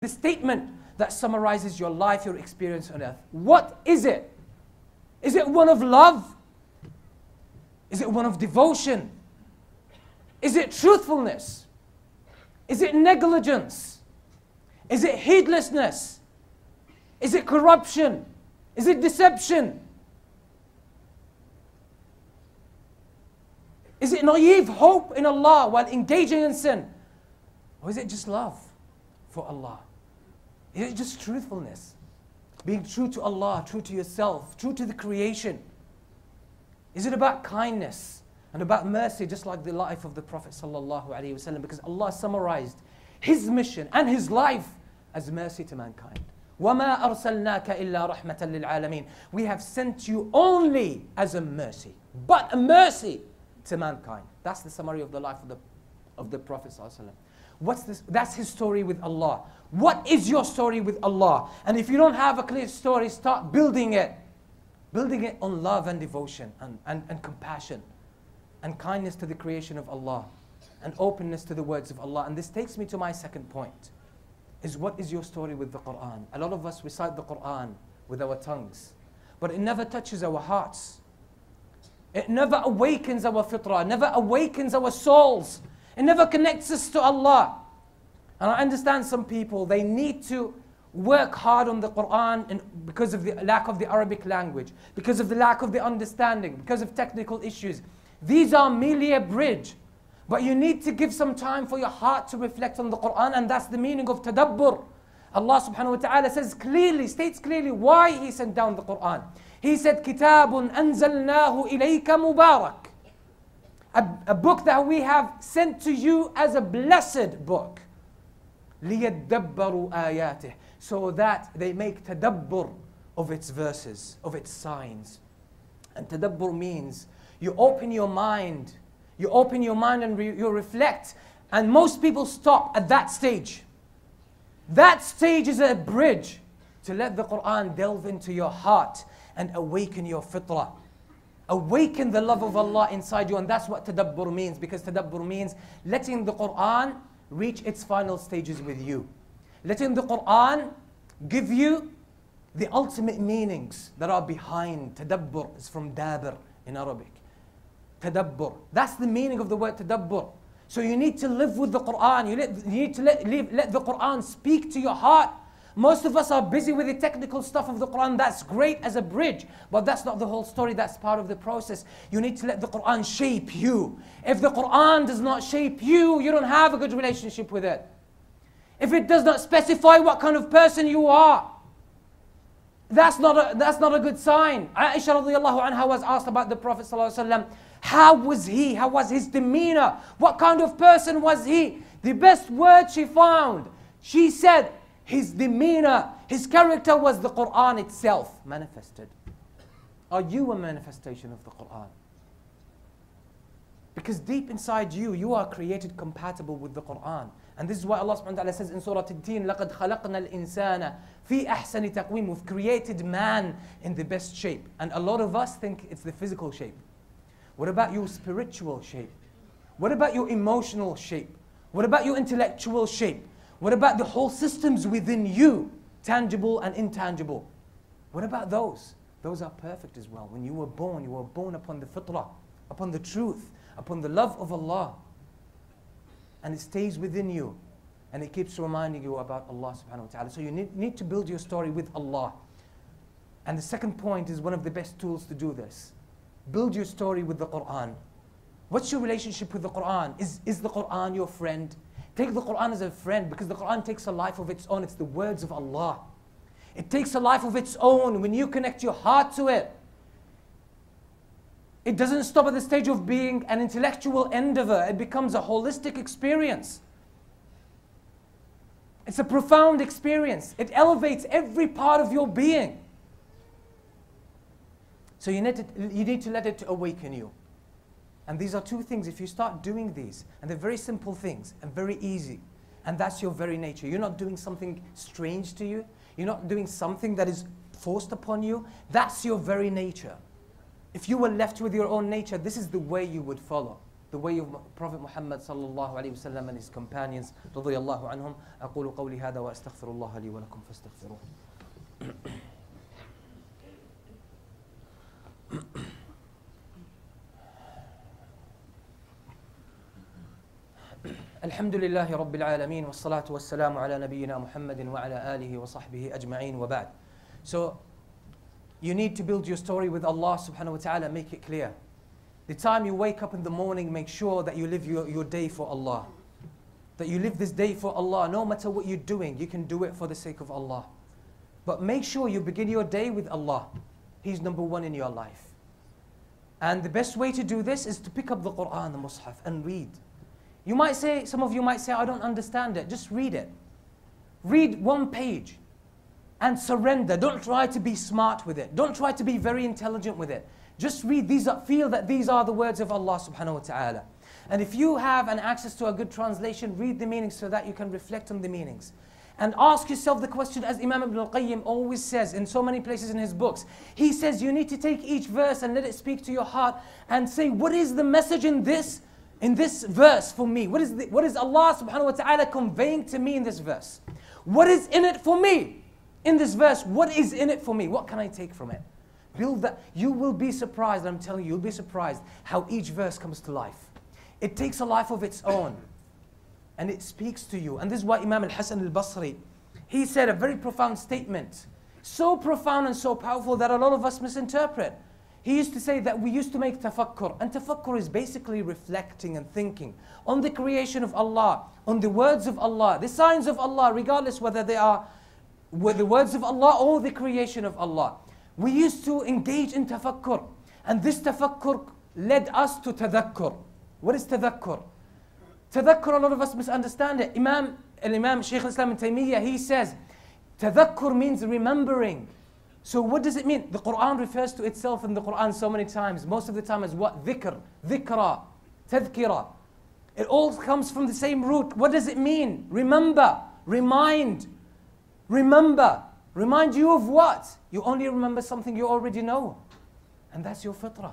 the statement that summarizes your life, your experience on earth. What is it? Is it one of love? Is it one of devotion? Is it truthfulness? Is it negligence? Is it heedlessness? Is it corruption? Is it deception? Is it naive hope in Allah while engaging in sin? Or is it just love for Allah? Is it just truthfulness? Being true to Allah, true to yourself, true to the creation? Is it about kindness and about mercy, just like the life of the Prophet ﷺ? Because Allah summarized his mission and his life as mercy to mankind. وَمَا أَرْسَلْنَاكَ إِلَّا رَحْمَةً لِلْعَالَمِينَ We have sent you only as a mercy, but a mercy to mankind. That's the summary of the life of the, of the Prophet. What's this? That's his story with Allah. What is your story with Allah? And if you don't have a clear story, start building it. Building it on love and devotion and, and, and compassion and kindness to the creation of Allah and openness to the words of Allah. And this takes me to my second point is what is your story with the Quran? A lot of us recite the Quran with our tongues, but it never touches our hearts. It never awakens our fitrah, never awakens our souls. It never connects us to Allah. And I understand some people, they need to work hard on the Quran because of the lack of the Arabic language, because of the lack of the understanding, because of technical issues. These are merely a bridge. But you need to give some time for your heart to reflect on the Quran, and that's the meaning of tadabbur. Allah subhanahu wa ta'ala says clearly, states clearly why He sent down the Quran. He said, Kitabun anzalnahu ilayka mubarak a, a book that we have sent to you as a blessed book. لِيَدَّبَّرُوا آيَاتِهِ So that they make tadabbur of its verses, of its signs. And tadabbur means you open your mind, you open your mind and re- you reflect. And most people stop at that stage. That stage is a bridge to let the Quran delve into your heart and awaken your fitrah. Awaken the love of Allah inside you, and that's what tadabbur means because tadabbur means letting the Quran reach its final stages with you. Letting the Quran give you the ultimate meanings that are behind. Tadabbur is from dabir in Arabic. Tadabbur. That's the meaning of the word tadabbur. So you need to live with the Quran. You, let, you need to let, leave, let the Quran speak to your heart. Most of us are busy with the technical stuff of the Quran. That's great as a bridge, but that's not the whole story. That's part of the process. You need to let the Quran shape you. If the Quran does not shape you, you don't have a good relationship with it. If it does not specify what kind of person you are, that's not a, that's not a good sign. Aisha radiallahu anha was asked about the Prophet how was he? How was his demeanor? What kind of person was he? The best word she found, she said, his demeanor, his character was the Quran itself manifested. Are you a manifestation of the Quran? Because deep inside you, you are created compatible with the Quran. And this is why Allah subhanahu wa ta'ala says in Surah Al-Tin, لَقَدْ خَلَقْنَا الْإِنسَانَ فِي أَحْسَنِ تَقْوِيمٍ We've created man in the best shape. And a lot of us think it's the physical shape. What about your spiritual shape? What about your emotional shape? What about your intellectual shape? What about the whole systems within you, tangible and intangible? What about those? Those are perfect as well. When you were born, you were born upon the fitrah, upon the truth, upon the love of Allah. And it stays within you. And it keeps reminding you about Allah subhanahu wa ta'ala. So you need, need to build your story with Allah. And the second point is one of the best tools to do this. Build your story with the Quran. What's your relationship with the Quran? Is, is the Quran your friend? Take the Quran as a friend because the Quran takes a life of its own. It's the words of Allah. It takes a life of its own when you connect your heart to it. It doesn't stop at the stage of being an intellectual endeavor, it becomes a holistic experience. It's a profound experience. It elevates every part of your being. So you need to, you need to let it awaken you. And these are two things. If you start doing these, and they're very simple things and very easy, and that's your very nature. You're not doing something strange to you. You're not doing something that is forced upon you. That's your very nature. If you were left with your own nature, this is the way you would follow. the way of Prophet Muhammad sallallahu alayhi wasallam and his companions رضي الله عنهم أقول قولي هذا وأستغفر الله لي ولكم فاستغفروه الحمد لله رب العالمين والصلاة والسلام على نبينا محمد وعلى آله وصحبه أجمعين وبعد So you need to build your story with Allah subhanahu wa ta'ala, make it clear. The time you wake up in the morning, make sure that you live your, your day for Allah. That you live this day for Allah. No matter what you're doing, you can do it for the sake of Allah. But make sure you begin your day with Allah. He's number one in your life. And the best way to do this is to pick up the Quran, the Mus'haf, and read. You might say, some of you might say, I don't understand it. Just read it. Read one page and surrender. Don't try to be smart with it. Don't try to be very intelligent with it. Just read these, up, feel that these are the words of Allah subhanahu wa ta'ala. And if you have an access to a good translation, read the meanings so that you can reflect on the meanings. And ask yourself the question as Imam Ibn al-Qayyim always says in so many places in his books. He says you need to take each verse and let it speak to your heart and say, what is the message in this? In this verse for me? What is, the, what is Allah subhanahu wa ta'ala conveying to me in this verse? What is in it for me? In this verse, what is in it for me? What can I take from it? Build that. You will be surprised, I'm telling you, you'll be surprised how each verse comes to life. It takes a life of its own. And it speaks to you. And this is why Imam al-Hasan al-Basri, he said a very profound statement. So profound and so powerful that a lot of us misinterpret. He used to say that we used to make tafakkur, and tafakkur is basically reflecting and thinking on the creation of Allah, on the words of Allah, the signs of Allah, regardless whether they are the words of Allah or the creation of Allah. We used to engage in tafakkur, and this tafakkur led us to tadakkur. What is tadakkur? Tadakkur, a lot of us misunderstand it. Imam, Imam Shaykh al-Islam Ibn Taymiyyah, he says, tadakkur means remembering. So what does it mean? The Quran refers to itself in the Quran so many times. Most of the time as what? Dhikr, dhikra, tadhkira. It all comes from the same root. What does it mean? Remember, remind, remember. Remind you of what? You only remember something you already know. And that's your fitrah.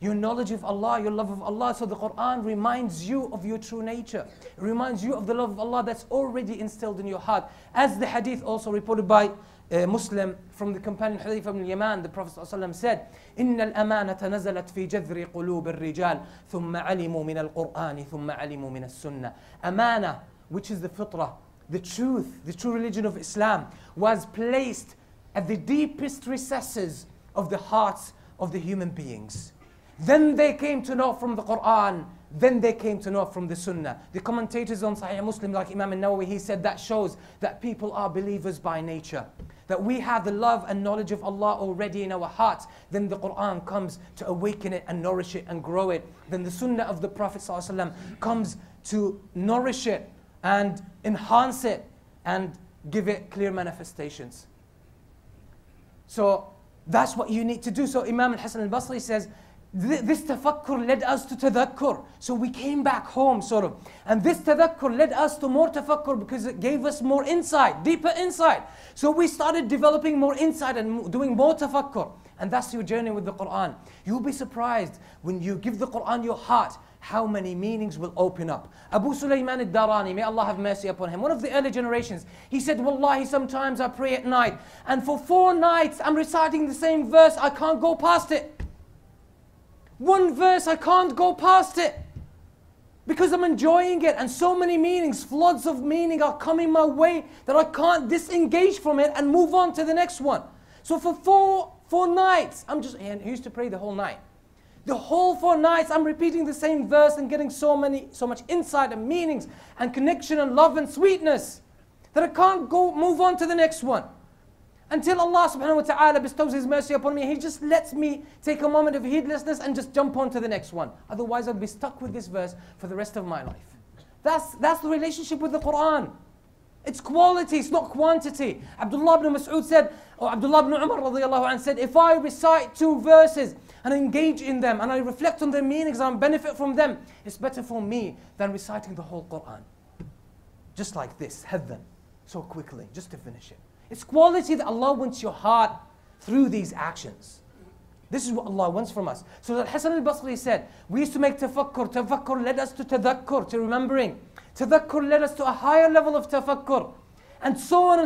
Your knowledge of Allah, your love of Allah. So the Quran reminds you of your true nature. It reminds you of the love of Allah that's already instilled in your heart. As the hadith also reported by uh, Muslim from the companion Hudayfa ibn Yaman, the Prophet ﷺ said, إن الأمانة نزلت في جذر قلوب الرجال ثم علموا من القرآن ثم علموا من السنة. Amana, which is the fitrah, the truth, the true religion of Islam, was placed at the deepest recesses of the hearts of the human beings. Then they came to know from the Quran then they came to know from the Sunnah. The commentators on Sahih Muslim, like Imam al-Nawawi, he said that shows that people are believers by nature. That we have the love and knowledge of Allah already in our hearts. Then the Quran comes to awaken it and nourish it and grow it. Then the Sunnah of the Prophet ﷺ comes to nourish it and enhance it and give it clear manifestations. So that's what you need to do. So Imam al-Hasan al-Basri says, this tafakkur led us to tadakkur. So we came back home, sort of. And this tadakkur led us to more tafakkur because it gave us more insight, deeper insight. So we started developing more insight and doing more tafakkur. And that's your journey with the Quran. You'll be surprised when you give the Quran your heart how many meanings will open up. Abu Sulaiman al-Darani, may Allah have mercy upon him, one of the early generations, he said, Wallahi, sometimes I pray at night, and for four nights I'm reciting the same verse, I can't go past it. One verse, I can't go past it because I'm enjoying it, and so many meanings, floods of meaning are coming my way that I can't disengage from it and move on to the next one. So for four four nights, I'm just and he used to pray the whole night. The whole four nights, I'm repeating the same verse and getting so many, so much insight and meanings and connection and love and sweetness that I can't go move on to the next one. Until Allah subhanahu wa ta'ala bestows His mercy upon me, He just lets me take a moment of heedlessness and just jump on to the next one. Otherwise, I'll be stuck with this verse for the rest of my life. That's, that's the relationship with the Quran. It's quality, it's not quantity. Abdullah ibn Mas'ud said, or Abdullah ibn Umar radiallahu anh said, if I recite two verses and engage in them and I reflect on their meanings and benefit from them, it's better for me than reciting the whole Quran. Just like this, heaven, so quickly, just to finish it. It's quality that Allah wants your heart through these actions. This is what Allah wants from us. So that Hassan al-Basri said, we used to make tafakkur. Tafakkur led us to tadakkur, to remembering. Tadakkur led us to a higher level of tafakkur. And so on and